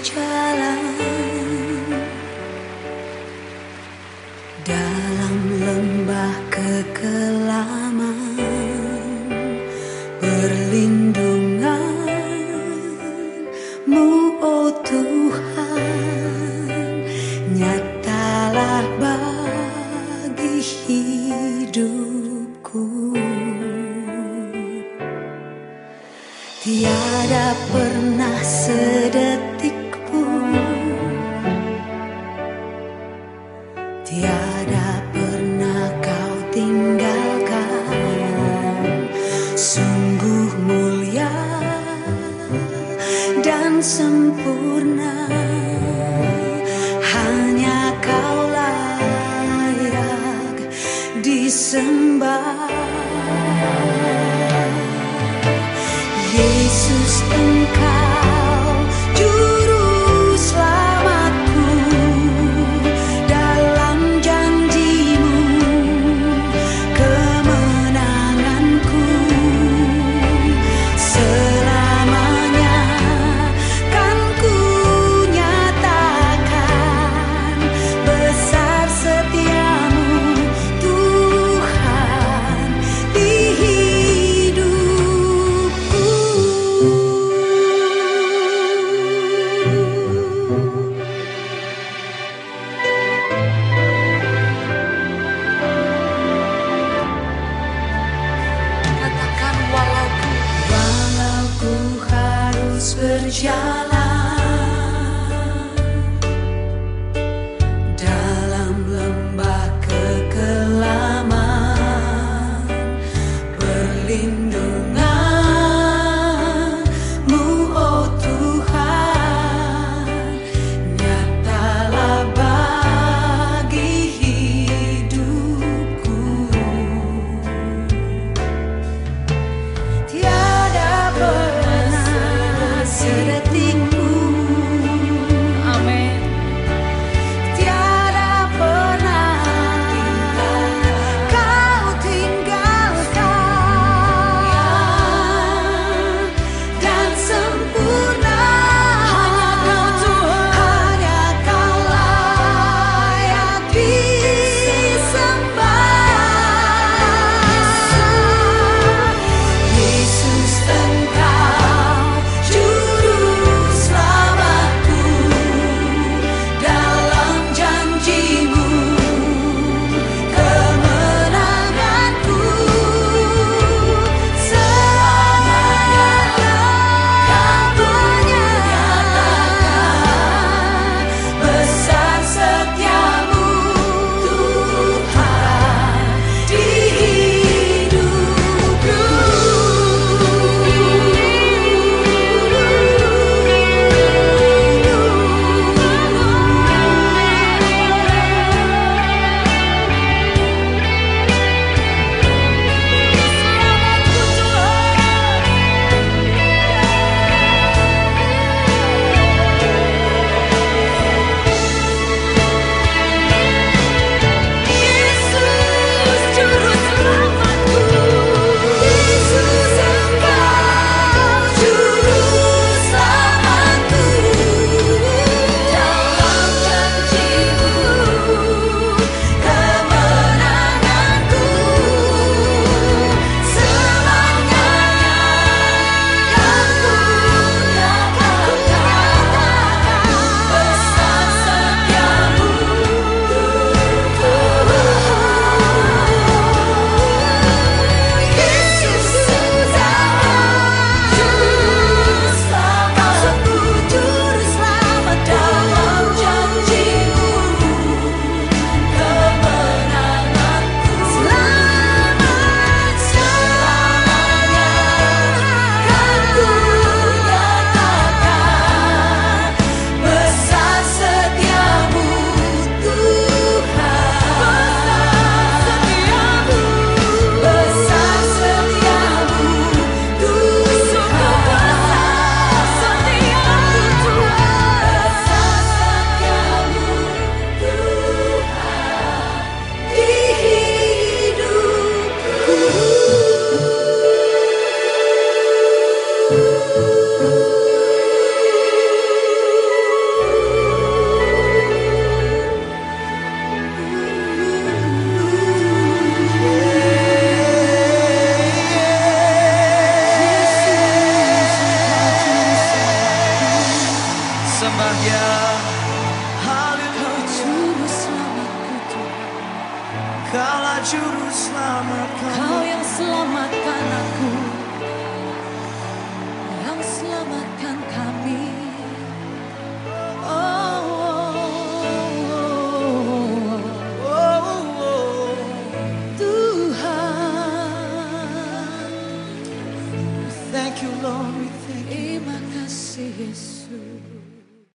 jalan dalam lembah kekelaman perlindunganmu oh Tuhan. Nyatalah sempurna. Hanya kau layak disembah terus berjalan dalam lembah kekelaman berlindung. Kaulah juru selamat Kau yang selamatkan aku. Yang selamatkan